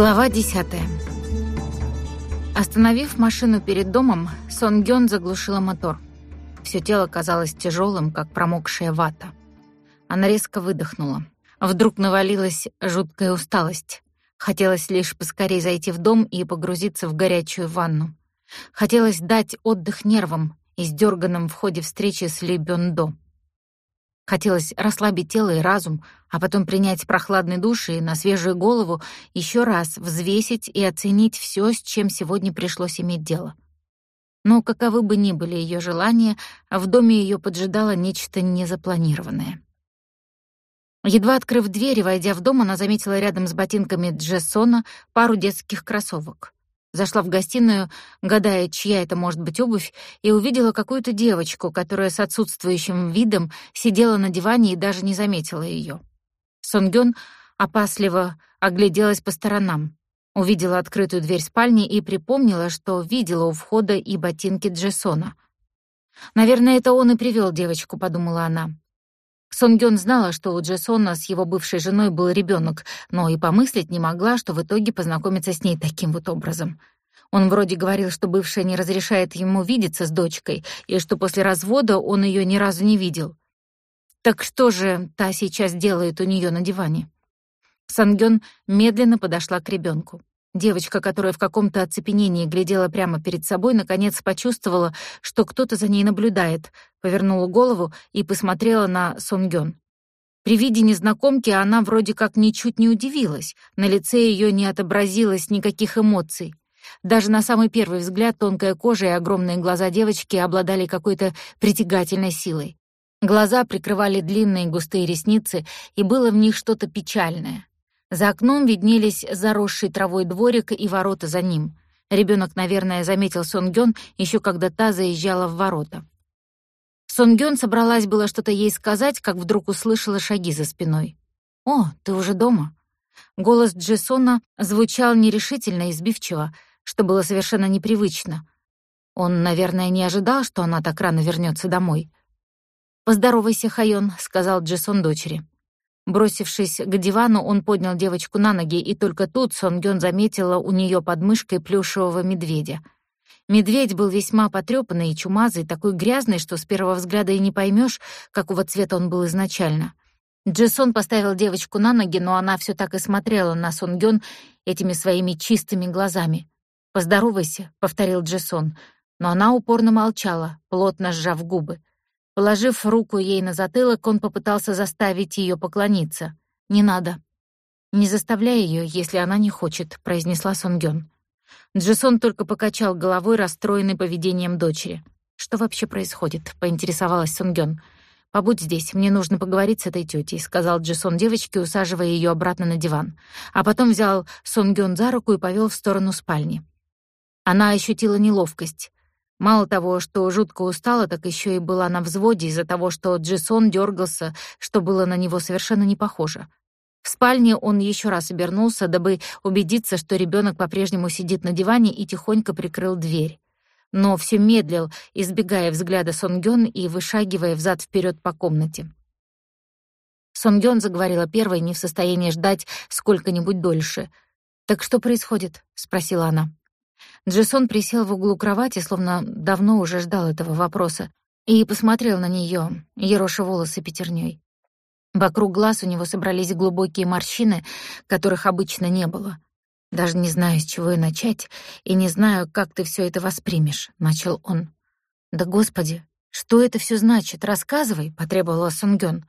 Глава десятая. Остановив машину перед домом, Сон Гён заглушила мотор. Всё тело казалось тяжёлым, как промокшая вата. Она резко выдохнула. Вдруг навалилась жуткая усталость. Хотелось лишь поскорее зайти в дом и погрузиться в горячую ванну. Хотелось дать отдых нервам, издёрганным в ходе встречи с Ли Бён До. Хотелось расслабить тело и разум, а потом принять прохладный душ и на свежую голову еще раз взвесить и оценить все, с чем сегодня пришлось иметь дело. Но каковы бы ни были ее желания, в доме ее поджидало нечто незапланированное. Едва открыв дверь и войдя в дом, она заметила рядом с ботинками Джессона пару детских кроссовок. Зашла в гостиную, гадая, чья это может быть обувь, и увидела какую-то девочку, которая с отсутствующим видом сидела на диване и даже не заметила ее. Сонгён опасливо огляделась по сторонам, увидела открытую дверь спальни и припомнила, что видела у входа и ботинки Джессона. «Наверное, это он и привел девочку», — подумала она. Сонгён знала, что у Джессона с его бывшей женой был ребенок, но и помыслить не могла, что в итоге познакомится с ней таким вот образом. Он вроде говорил, что бывшая не разрешает ему видеться с дочкой, и что после развода он ее ни разу не видел. Так что же та сейчас делает у нее на диване? Сангён медленно подошла к ребенку. Девочка, которая в каком-то оцепенении глядела прямо перед собой, наконец почувствовала, что кто-то за ней наблюдает, повернула голову и посмотрела на Сонгён. При виде незнакомки она вроде как ничуть не удивилась, на лице ее не отобразилось никаких эмоций. Даже на самый первый взгляд тонкая кожа и огромные глаза девочки обладали какой-то притягательной силой. Глаза прикрывали длинные густые ресницы, и было в них что-то печальное. За окном виднелись заросший травой дворик и ворота за ним. Ребенок, наверное, заметил Сонгён еще когда та заезжала в ворота. Сонгён собралась было что-то ей сказать, как вдруг услышала шаги за спиной. «О, ты уже дома?» Голос Джессона звучал нерешительно и сбивчиво, что было совершенно непривычно. Он, наверное, не ожидал, что она так рано вернется домой. «Поздоровайся, Хайон», — сказал Джессон дочери. Бросившись к дивану, он поднял девочку на ноги, и только тут Сонгён заметила у нее под мышкой плюшевого медведя. Медведь был весьма потрёпанный и чумазый, такой грязный, что с первого взгляда и не поймёшь, какого цвета он был изначально. Джессон поставил девочку на ноги, но она всё так и смотрела на Сонгён этими своими чистыми глазами. «Поздоровайся», — повторил Джессон, но она упорно молчала, плотно сжав губы. Положив руку ей на затылок, он попытался заставить ее поклониться. «Не надо». «Не заставляй ее, если она не хочет», — произнесла Сонгён. Джесон только покачал головой, расстроенный поведением дочери. «Что вообще происходит?» — поинтересовалась Сонгён. «Побудь здесь, мне нужно поговорить с этой тетей», — сказал Джесон девочке, усаживая ее обратно на диван. А потом взял Сонгён за руку и повел в сторону спальни. Она ощутила неловкость. Мало того, что жутко устала, так еще и была на взводе из-за того, что Джисон дергался, что было на него совершенно не похоже. В спальне он еще раз обернулся, дабы убедиться, что ребенок по-прежнему сидит на диване и тихонько прикрыл дверь. Но все медлил, избегая взгляда Сонгён и вышагивая взад вперед по комнате. Сонгён заговорила первой, не в состоянии ждать сколько-нибудь дольше. «Так что происходит?» — спросила она. Джессон присел в углу кровати, словно давно уже ждал этого вопроса, и посмотрел на неё, ероша волосы пятерней. Вокруг глаз у него собрались глубокие морщины, которых обычно не было. «Даже не знаю, с чего и начать, и не знаю, как ты всё это воспримешь», — начал он. «Да господи, что это всё значит? Рассказывай», — потребовала Сунгён.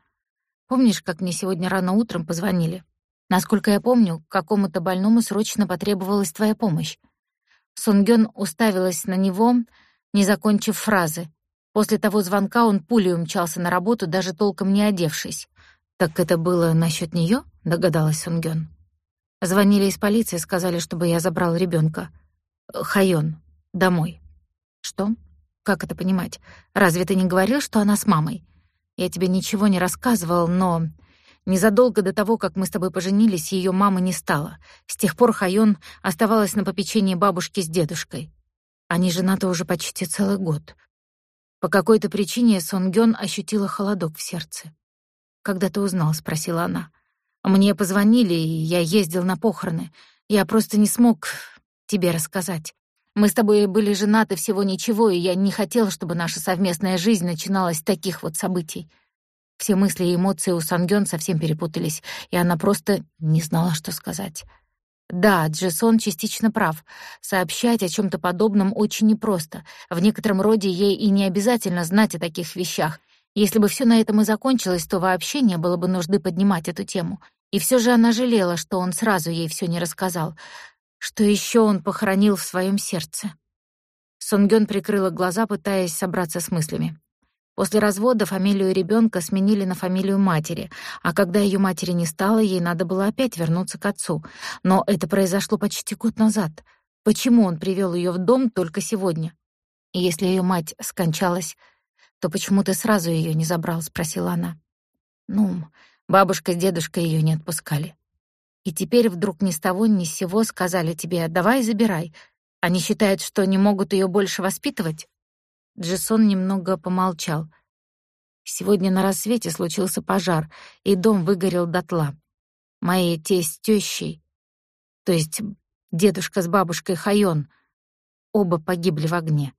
«Помнишь, как мне сегодня рано утром позвонили? Насколько я помню, какому-то больному срочно потребовалась твоя помощь. Сунгён уставилась на него, не закончив фразы. После того звонка он пулей умчался на работу, даже толком не одевшись. «Так это было насчет неё?» — догадалась Сунгён. Звонили из полиции, сказали, чтобы я забрал ребёнка. Хайон. Домой. Что? Как это понимать? Разве ты не говорил, что она с мамой? Я тебе ничего не рассказывал, но Незадолго до того, как мы с тобой поженились, ее мамы не стало. С тех пор Хайон оставалась на попечении бабушки с дедушкой. Они женаты уже почти целый год. По какой-то причине Сонгён ощутила холодок в сердце. «Когда ты узнал?» — спросила она. «Мне позвонили, и я ездил на похороны. Я просто не смог тебе рассказать. Мы с тобой были женаты всего ничего, и я не хотел, чтобы наша совместная жизнь начиналась с таких вот событий. Все мысли и эмоции у Сангён совсем перепутались, и она просто не знала, что сказать. Да, Джесон частично прав. Сообщать о чем то подобном очень непросто. В некотором роде ей и не обязательно знать о таких вещах. Если бы все на этом и закончилось, то вообще не было бы нужды поднимать эту тему. И все же она жалела, что он сразу ей все не рассказал. Что еще он похоронил в своем сердце? Сонгён прикрыла глаза, пытаясь собраться с мыслями. После развода фамилию ребенка сменили на фамилию матери, а когда ее матери не стало, ей надо было опять вернуться к отцу. Но это произошло почти год назад. Почему он привел ее в дом только сегодня? И если ее мать скончалась, то почему ты сразу ее не забрал, спросила она. Ну, бабушка с дедушкой ее не отпускали. И теперь вдруг ни с того ни с сего сказали тебе: "Давай, забирай". Они считают, что не могут ее больше воспитывать. Джессон немного помолчал. Сегодня на рассвете случился пожар, и дом выгорел дотла. Мои тесть с тёщей, то есть дедушка с бабушкой Хайон, оба погибли в огне.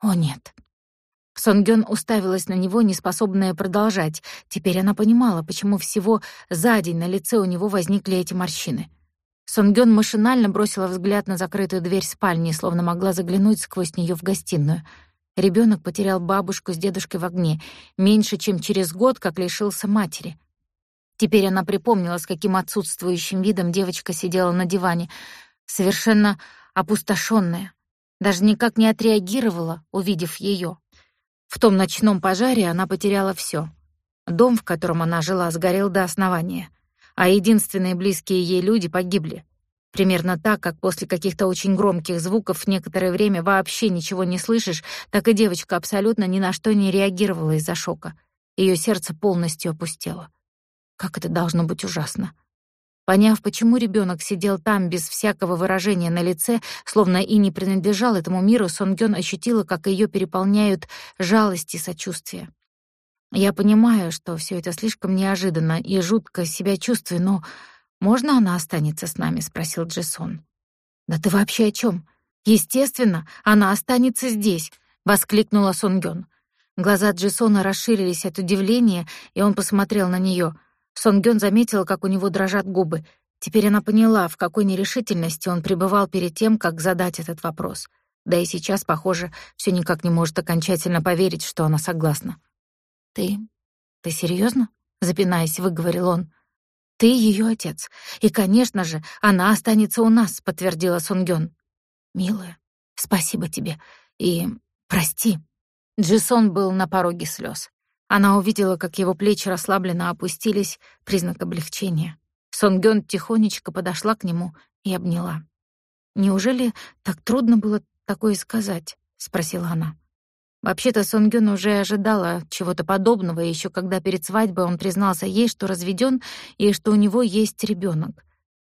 О нет. Сонгён уставилась на него, неспособная продолжать. Теперь она понимала, почему всего за день на лице у него возникли эти морщины. Сонгён машинально бросила взгляд на закрытую дверь спальни, словно могла заглянуть сквозь неё в гостиную — Ребенок потерял бабушку с дедушкой в огне, меньше чем через год, как лишился матери. Теперь она припомнила, с каким отсутствующим видом девочка сидела на диване, совершенно опустошенная, даже никак не отреагировала, увидев ее. В том ночном пожаре она потеряла все. Дом, в котором она жила, сгорел до основания, а единственные близкие ей люди погибли. Примерно так, как после каких-то очень громких звуков некоторое время вообще ничего не слышишь, так и девочка абсолютно ни на что не реагировала из-за шока. Ее сердце полностью опустело. Как это должно быть ужасно. Поняв, почему ребенок сидел там без всякого выражения на лице, словно и не принадлежал этому миру, Сонгён ощутила, как ее переполняют жалость и сочувствие. Я понимаю, что все это слишком неожиданно и жутко себя чувствую, но «Можно она останется с нами?» — спросил Джессон. «Да ты вообще о чем? Естественно, она останется здесь!» — воскликнула Сонгён. Глаза Джессона расширились от удивления, и он посмотрел на нее. Сонгён заметила, как у него дрожат губы. Теперь она поняла, в какой нерешительности он пребывал перед тем, как задать этот вопрос. Да и сейчас, похоже, все никак не может окончательно поверить, что она согласна. «Ты... ты серьезно? запинаясь, выговорил он. Ты ее отец. И, конечно же, она останется у нас, подтвердила Сунгён. Милая, спасибо тебе. И прости. Джисон был на пороге слез. Она увидела, как его плечи расслабленно опустились, признак облегчения. Сонгён тихонечко подошла к нему и обняла. «Неужели так трудно было такое сказать?» — спросила она. Вообще-то Сонгюн уже ожидала чего-то подобного, еще когда перед свадьбой он признался ей, что разведен и что у него есть ребенок.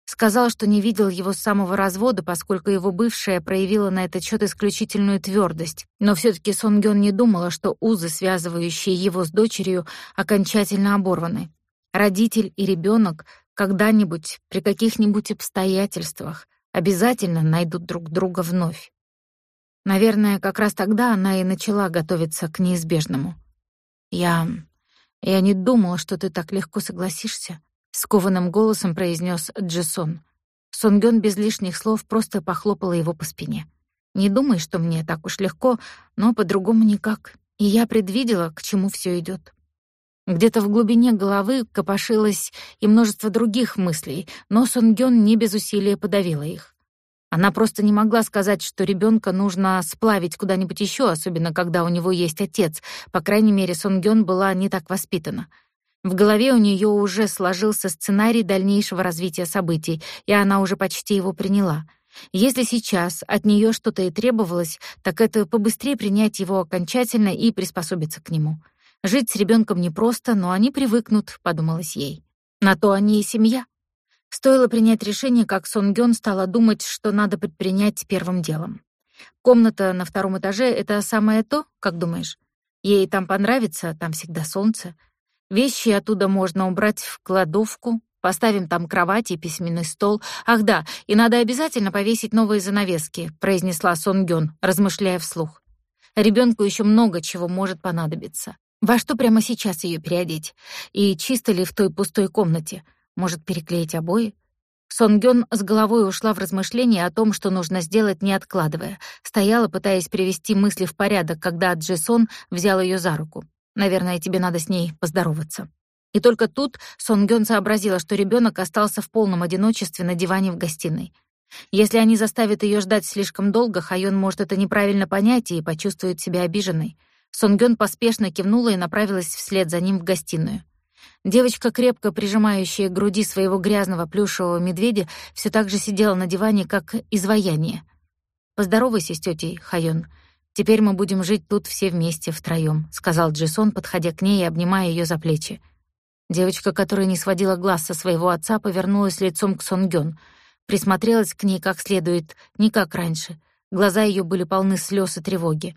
Сказал, что не видел его с самого развода, поскольку его бывшая проявила на этот счет исключительную твердость. Но все таки Сонгён не думала, что узы, связывающие его с дочерью, окончательно оборваны. Родитель и ребенок когда-нибудь, при каких-нибудь обстоятельствах, обязательно найдут друг друга вновь. Наверное, как раз тогда она и начала готовиться к неизбежному. «Я... я не думала, что ты так легко согласишься», — скованным голосом произнес Джесон. Сонгён без лишних слов просто похлопала его по спине. «Не думай, что мне так уж легко, но по-другому никак. И я предвидела, к чему все идет. Где-то в глубине головы копошилось и множество других мыслей, но Сонгён не без усилия подавила их. Она просто не могла сказать, что ребенка нужно сплавить куда-нибудь еще, особенно когда у него есть отец. По крайней мере, Сонгён была не так воспитана. В голове у нее уже сложился сценарий дальнейшего развития событий, и она уже почти его приняла. Если сейчас от нее что-то и требовалось, так это побыстрее принять его окончательно и приспособиться к нему. Жить с ребенком непросто, но они привыкнут, подумалось ей. На то они и семья. Стоило принять решение, как Сон Гён стала думать, что надо предпринять первым делом. Комната на втором этаже — это самое то, как думаешь? Ей там понравится, там всегда солнце. Вещи оттуда можно убрать в кладовку, Поставим там кровать и письменный стол. Ах да, и надо обязательно повесить новые занавески», — произнесла Сон Гён, размышляя вслух. Ребенку еще много чего может понадобиться. Во что прямо сейчас ее переодеть? И чисто ли в той пустой комнате? Может, переклеить обои? Сонгён с головой ушла в размышления о том, что нужно сделать, не откладывая. Стояла, пытаясь привести мысли в порядок, когда Джесон взял ее за руку. «Наверное, тебе надо с ней поздороваться». И только тут Сонгён сообразила, что ребенок остался в полном одиночестве на диване в гостиной. Если они заставят ее ждать слишком долго, Хайон может это неправильно понять и почувствует себя обиженной. Сонгён поспешно кивнула и направилась вслед за ним в гостиную. Девочка, крепко прижимающая к груди своего грязного плюшевого медведя, все так же сидела на диване, как изваяние. «Поздоровайся с тетей, Хайон. Теперь мы будем жить тут все вместе, втроем, сказал Джесон, подходя к ней и обнимая ее за плечи. Девочка, которая не сводила глаз со своего отца, повернулась лицом к Сонгён, присмотрелась к ней как следует, не как раньше. Глаза ее были полны слез и тревоги.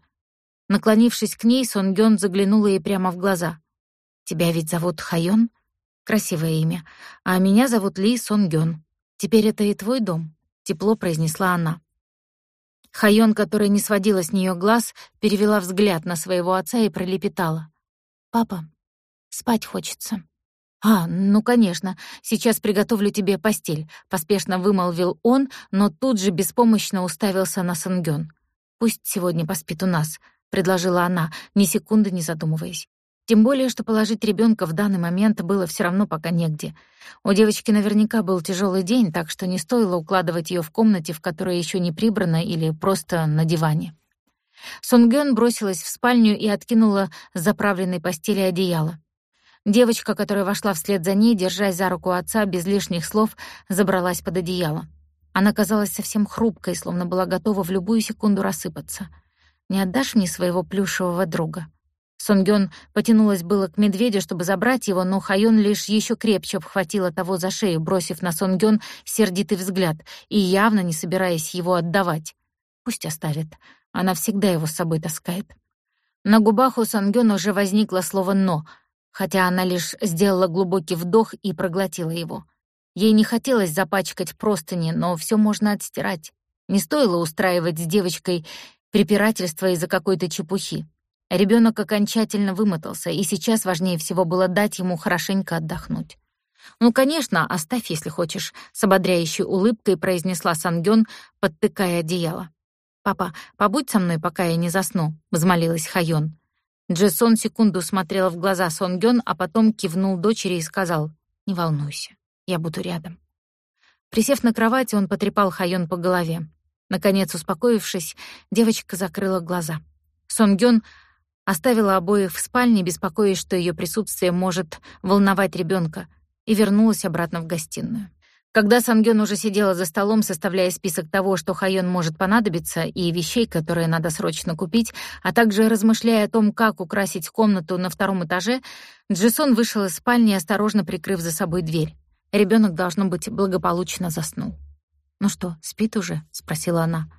Наклонившись к ней, Сонгён заглянула ей прямо в глаза. Тебя ведь зовут Хайон? Красивое имя. А меня зовут Ли Сонгён. Теперь это и твой дом, тепло произнесла она. Хайон, которая не сводила с нее глаз, перевела взгляд на своего отца и пролепетала: "Папа, спать хочется". «А, ну, конечно, сейчас приготовлю тебе постель», — поспешно вымолвил он, но тут же беспомощно уставился на Сонгён. «Пусть сегодня поспит у нас», — предложила она, ни секунды не задумываясь. Тем более, что положить ребенка в данный момент было все равно пока негде. У девочки наверняка был тяжелый день, так что не стоило укладывать ее в комнате, в которой еще не прибрано, или просто на диване. Сунгён бросилась в спальню и откинула с заправленной постели одеяло. Девочка, которая вошла вслед за ней, держась за руку отца, без лишних слов забралась под одеяло. Она казалась совсем хрупкой, словно была готова в любую секунду рассыпаться. «Не отдашь мне своего плюшевого друга?» Сонгён потянулась было к медведю, чтобы забрать его, но Хайон лишь еще крепче обхватила того за шею, бросив на Сонгён сердитый взгляд и явно не собираясь его отдавать. Пусть оставит. Она всегда его с собой таскает. На губах у Сонгён уже возникло слово «но», хотя она лишь сделала глубокий вдох и проглотила его. Ей не хотелось запачкать простыни, но все можно отстирать. Не стоило устраивать с девочкой препирательство из-за какой-то чепухи. Ребенок окончательно вымотался, и сейчас важнее всего было дать ему хорошенько отдохнуть. «Ну, конечно, оставь, если хочешь», — с ободряющей улыбкой произнесла Сангён, подтыкая одеяло. «Папа, побудь со мной, пока я не засну», — взмолилась Хайон. Джессон секунду смотрел в глаза Сонгён, а потом кивнул дочери и сказал, «Не волнуйся, я буду рядом». Присев на кровати, он потрепал Хайон по голове. Наконец, успокоившись, девочка закрыла глаза. Сонгён оставила обоих в спальне, беспокоясь, что ее присутствие может волновать ребенка, и вернулась обратно в гостиную. Когда Сангён уже сидела за столом, составляя список того, что Хайон может понадобиться, и вещей, которые надо срочно купить, а также размышляя о том, как украсить комнату на втором этаже, Джисон вышел из спальни, осторожно прикрыв за собой дверь. Ребенок должно быть, благополучно заснул. «Ну что, спит уже?» — спросила она.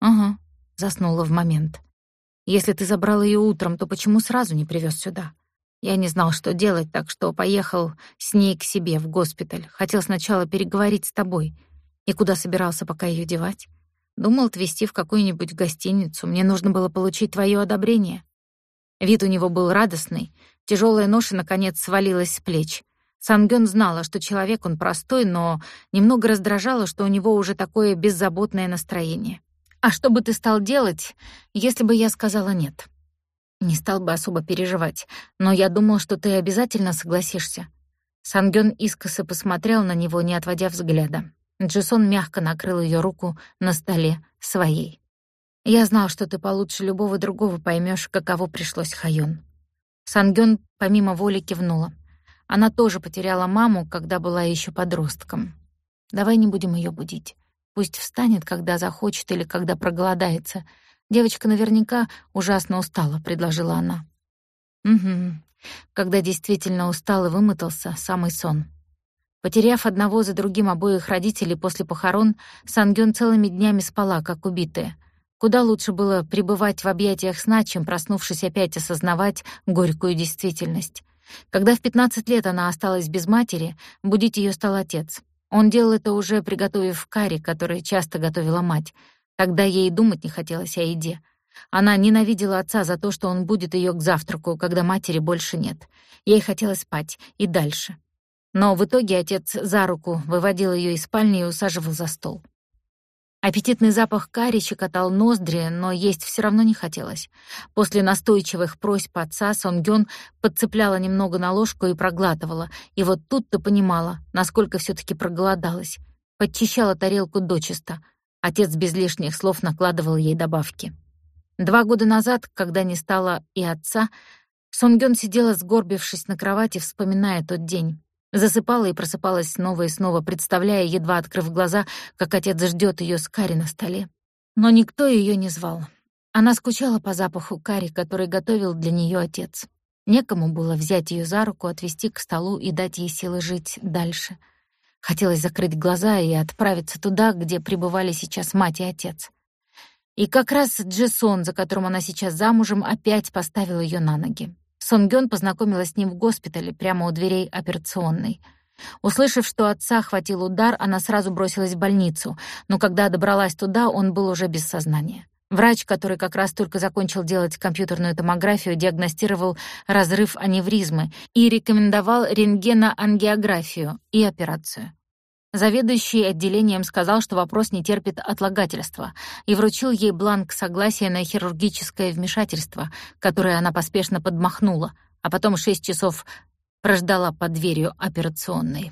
«Ага», — заснула в момент. Если ты забрал ее утром, то почему сразу не привез сюда? Я не знал, что делать, так что поехал с ней к себе в госпиталь. Хотел сначала переговорить с тобой. И куда собирался пока ее девать? Думал отвезти в какую-нибудь гостиницу. Мне нужно было получить твое одобрение. Вид у него был радостный. Тяжелая ноша, наконец, свалилась с плеч. Сангён знала, что человек он простой, но немного раздражало, что у него уже такое беззаботное настроение. А что бы ты стал делать, если бы я сказала нет? Не стал бы особо переживать, но я думал, что ты обязательно согласишься. Сангён искоса посмотрел на него, не отводя взгляда. Джисон мягко накрыл ее руку на столе своей. «Я знал, что ты получше любого другого поймешь, каково пришлось Хайон». Сангён помимо воли кивнула. Она тоже потеряла маму, когда была еще подростком. «Давай не будем ее будить. Пусть встанет, когда захочет или когда проголодается. Девочка наверняка ужасно устала, предложила она. Угу. Когда действительно устал и вымотался, самый сон. Потеряв одного за другим обоих родителей после похорон, Сангён целыми днями спала, как убитая. Куда лучше было пребывать в объятиях сна, чем проснувшись опять осознавать горькую действительность. Когда в 15 лет она осталась без матери, будить ее стал отец. Он делал это уже приготовив карри, который часто готовила мать. Тогда ей думать не хотелось о еде. Она ненавидела отца за то, что он будет ее к завтраку, когда матери больше нет. Ей хотелось спать и дальше. Но в итоге отец за руку выводил ее из спальни и усаживал за стол. Аппетитный запах карри щекотал ноздри, но есть все равно не хотелось. После настойчивых просьб отца Сонгён подцепляла немного на ложку и проглатывала, и вот тут-то понимала, насколько все таки проголодалась. Подчищала тарелку дочисто. Отец без лишних слов накладывал ей добавки. Два года назад, когда не стало и отца, Сонгён сидела, сгорбившись на кровати, вспоминая тот день. Засыпала и просыпалась снова и снова, представляя, едва открыв глаза, как отец ждет ее с карри на столе. Но никто ее не звал. Она скучала по запаху карри, который готовил для нее отец. Некому было взять ее за руку, отвести к столу и дать ей силы жить дальше. Хотелось закрыть глаза и отправиться туда, где пребывали сейчас мать и отец. И как раз Джессон, за которым она сейчас замужем, опять поставил ее на ноги. Сонгён познакомилась с ним в госпитале, прямо у дверей операционной. Услышав, что отца хватил удар, она сразу бросилась в больницу, но когда добралась туда, он был уже без сознания. Врач, который как раз только закончил делать компьютерную томографию, диагностировал разрыв аневризмы и рекомендовал рентгеноангиографию и операцию. Заведующий отделением сказал, что вопрос не терпит отлагательства, и вручил ей бланк согласия на хирургическое вмешательство, которое она поспешно подмахнула, а потом шесть часов прождала под дверью операционной.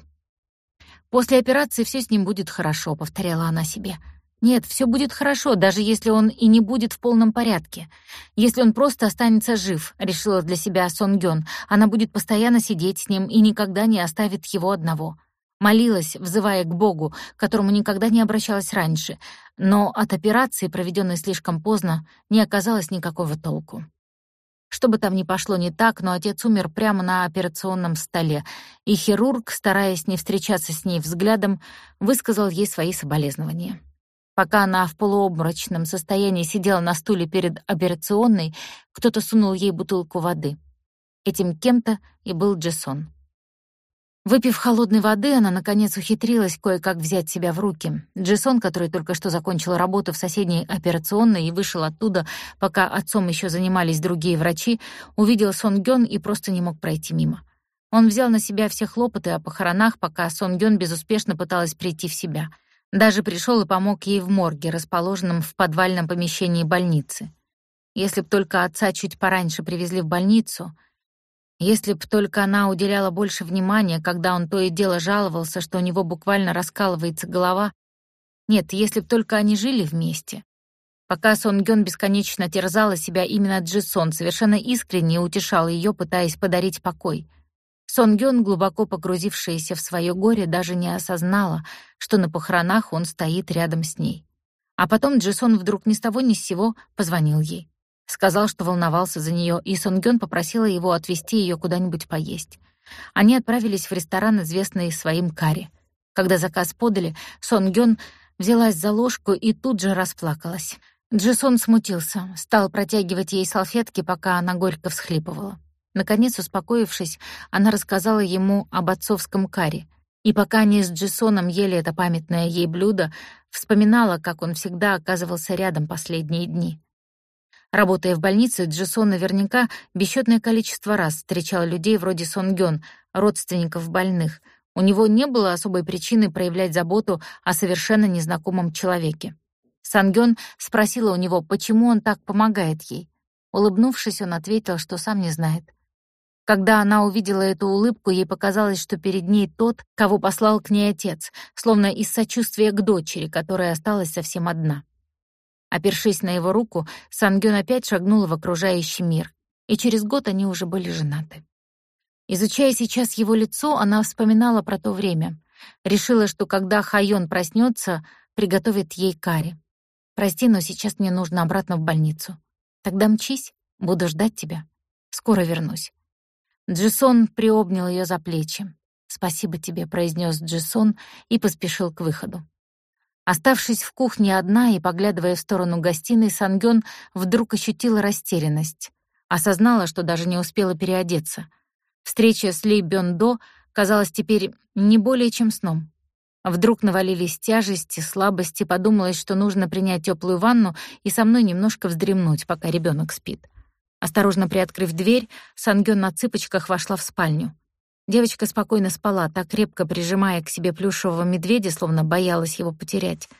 «После операции все с ним будет хорошо», — повторяла она себе. «Нет, все будет хорошо, даже если он и не будет в полном порядке. Если он просто останется жив», — решила для себя Сон Гён, «она будет постоянно сидеть с ним и никогда не оставит его одного». Молилась, взывая к Богу, к которому никогда не обращалась раньше, но от операции, проведенной слишком поздно, не оказалось никакого толку. Что бы там ни пошло не так, но отец умер прямо на операционном столе, и хирург, стараясь не встречаться с ней взглядом, высказал ей свои соболезнования. Пока она в полуобморочном состоянии сидела на стуле перед операционной, кто-то сунул ей бутылку воды. Этим кем-то и был Джессон. Выпив холодной воды, она, наконец, ухитрилась кое-как взять себя в руки. Джессон, который только что закончил работу в соседней операционной и вышел оттуда, пока отцом еще занимались другие врачи, увидел Сон Гён и просто не мог пройти мимо. Он взял на себя все хлопоты о похоронах, пока Сон Гён безуспешно пыталась прийти в себя. Даже пришел и помог ей в морге, расположенном в подвальном помещении больницы. Если б только отца чуть пораньше привезли в больницу — если б только она уделяла больше внимания, когда он то и дело жаловался, что у него буквально раскалывается голова. Нет, если б только они жили вместе. Пока Сон Гён бесконечно терзала себя, именно Джисон совершенно искренне утешал ее, пытаясь подарить покой. Сон Гён, глубоко погрузившаяся в свое горе, даже не осознала, что на похоронах он стоит рядом с ней. А потом Джисон вдруг ни с того ни с сего позвонил ей. Сказал, что волновался за нее, и Сонгён попросила его отвезти ее куда-нибудь поесть. Они отправились в ресторан, известный своим карри. Когда заказ подали, Сонгён взялась за ложку и тут же расплакалась. Джисон смутился, стал протягивать ей салфетки, пока она горько всхлипывала. Наконец, успокоившись, она рассказала ему об отцовском каре. И пока они с Джисоном ели это памятное ей блюдо, вспоминала, как он всегда оказывался рядом последние дни. Работая в больнице, Джисон наверняка бесчетное количество раз встречал людей вроде Сон Гён, родственников больных. У него не было особой причины проявлять заботу о совершенно незнакомом человеке. Сангён спросила у него, почему он так помогает ей. Улыбнувшись, он ответил, что сам не знает. Когда она увидела эту улыбку, ей показалось, что перед ней тот, кого послал к ней отец, словно из сочувствия к дочери, которая осталась совсем одна. Опершись на его руку, Сангён опять шагнула в окружающий мир, и через год они уже были женаты. Изучая сейчас его лицо, она вспоминала про то время. Решила, что когда Хайон проснется, приготовит ей карри. «Прости, но сейчас мне нужно обратно в больницу. Тогда мчись, буду ждать тебя. Скоро вернусь». Джисон приобнял ее за плечи. «Спасибо тебе», — произнес Джисон и поспешил к выходу. Оставшись в кухне одна и поглядывая в сторону гостиной, Сангён вдруг ощутила растерянность. Осознала, что даже не успела переодеться. Встреча с Ли Бёндо казалась теперь не более чем сном. Вдруг навалились тяжести, слабости, подумалось, что нужно принять теплую ванну и со мной немножко вздремнуть, пока ребенок спит. Осторожно приоткрыв дверь, Сангён на цыпочках вошла в спальню. Девочка спокойно спала, так крепко прижимая к себе плюшевого медведя, словно боялась его потерять.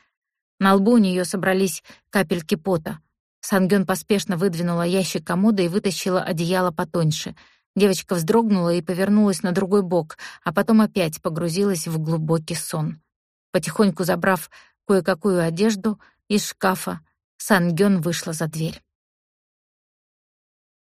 На лбу у нее собрались капельки пота. Сангён поспешно выдвинула ящик комода и вытащила одеяло потоньше. Девочка вздрогнула и повернулась на другой бок, а потом опять погрузилась в глубокий сон. Потихоньку забрав кое-какую одежду из шкафа, Сангён вышла за дверь.